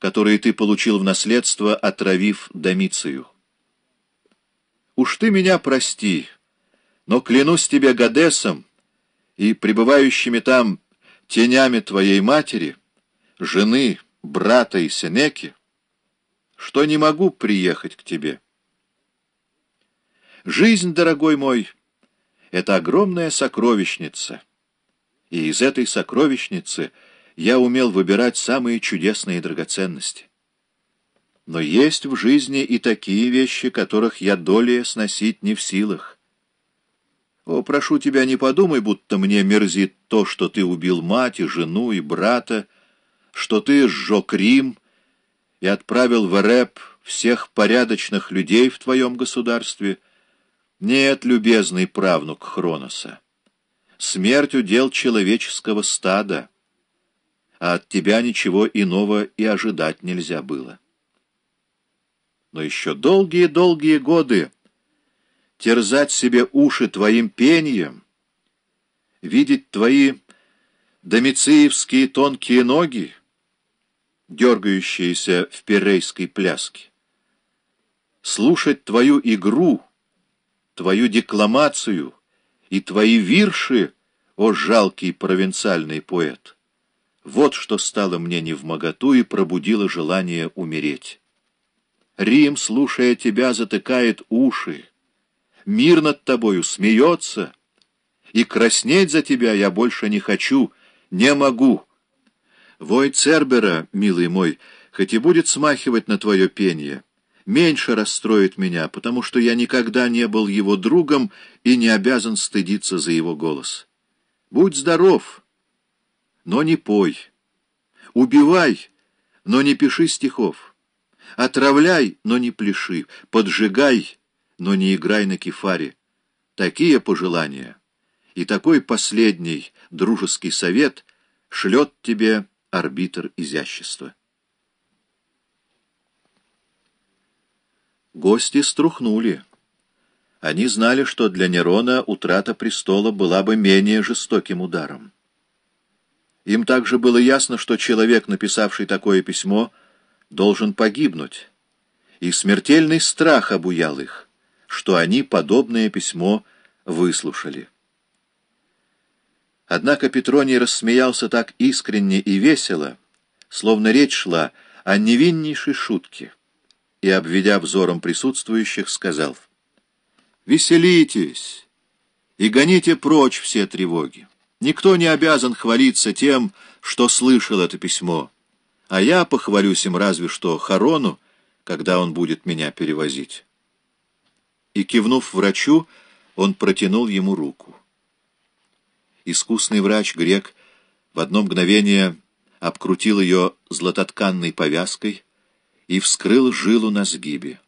которые ты получил в наследство, отравив Домицию. Уж ты меня прости, но клянусь тебе Гадесом и пребывающими там тенями твоей матери, жены, брата и Сенеки, что не могу приехать к тебе. Жизнь, дорогой мой, — это огромная сокровищница, и из этой сокровищницы я умел выбирать самые чудесные драгоценности. Но есть в жизни и такие вещи, которых я долее сносить не в силах. О, прошу тебя, не подумай, будто мне мерзит то, что ты убил мать и жену и брата, что ты сжег Рим и отправил в Эреп всех порядочных людей в твоем государстве. Нет, любезный правнук Хроноса, смерть удел человеческого стада, а от тебя ничего иного и ожидать нельзя было. Но еще долгие-долгие годы терзать себе уши твоим пением, видеть твои домициевские тонкие ноги, дергающиеся в перейской пляске, слушать твою игру, твою декламацию и твои вирши, о жалкий провинциальный поэт. Вот что стало мне невмоготу и пробудило желание умереть. Рим, слушая тебя, затыкает уши, мир над тобою смеется, и краснеть за тебя я больше не хочу, не могу. Вой Цербера, милый мой, хоть и будет смахивать на твое пение, меньше расстроит меня, потому что я никогда не был его другом и не обязан стыдиться за его голос. Будь здоров, но не пой. Убивай, но не пиши стихов. Отравляй, но не пляши. Поджигай, но не играй на кефаре. Такие пожелания и такой последний дружеский совет шлет тебе арбитр изящества. Гости струхнули. Они знали, что для Нерона утрата престола была бы менее жестоким ударом. Им также было ясно, что человек, написавший такое письмо, должен погибнуть, и смертельный страх обуял их что они подобное письмо выслушали. Однако Петроний рассмеялся так искренне и весело, словно речь шла о невиннейшей шутке, и, обведя взором присутствующих, сказал «Веселитесь и гоните прочь все тревоги. Никто не обязан хвалиться тем, что слышал это письмо, а я похвалюсь им разве что Харону, когда он будет меня перевозить» и, кивнув врачу, он протянул ему руку. Искусный врач-грек в одно мгновение обкрутил ее златотканной повязкой и вскрыл жилу на сгибе.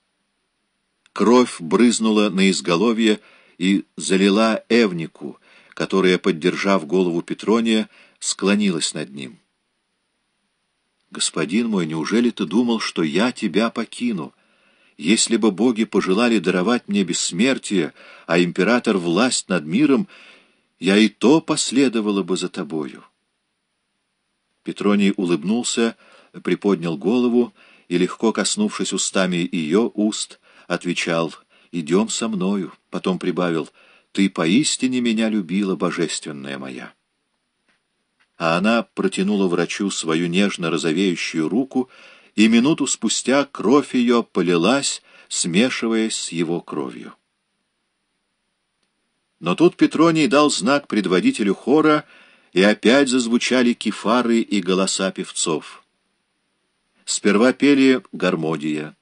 Кровь брызнула на изголовье и залила Эвнику, которая, поддержав голову Петрония, склонилась над ним. «Господин мой, неужели ты думал, что я тебя покину?» Если бы боги пожелали даровать мне бессмертие, а император власть над миром, я и то последовала бы за тобою. Петроний улыбнулся, приподнял голову и, легко коснувшись устами ее уст, отвечал «Идем со мною», потом прибавил «Ты поистине меня любила, божественная моя». А она протянула врачу свою нежно розовеющую руку и минуту спустя кровь ее полилась, смешиваясь с его кровью. Но тут Петроний дал знак предводителю хора, и опять зазвучали кефары и голоса певцов. Сперва пели «Гармодия»,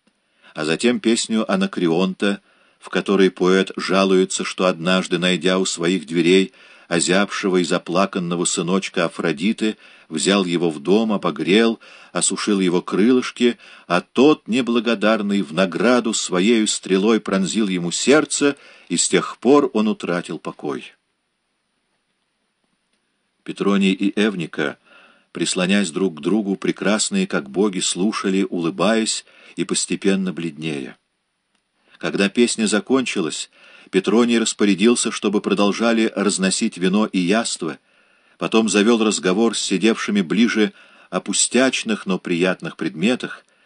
а затем песню Анакреонта, в которой поэт жалуется, что однажды, найдя у своих дверей озябшего и заплаканного сыночка Афродиты, взял его в дом, обогрел, осушил его крылышки, а тот, неблагодарный, в награду своею стрелой пронзил ему сердце, и с тех пор он утратил покой. Петроний и Эвника, прислонясь друг к другу, прекрасные, как боги, слушали, улыбаясь и постепенно бледнее. Когда песня закончилась, Петроний распорядился, чтобы продолжали разносить вино и яство, потом завел разговор с сидевшими ближе о пустячных, но приятных предметах,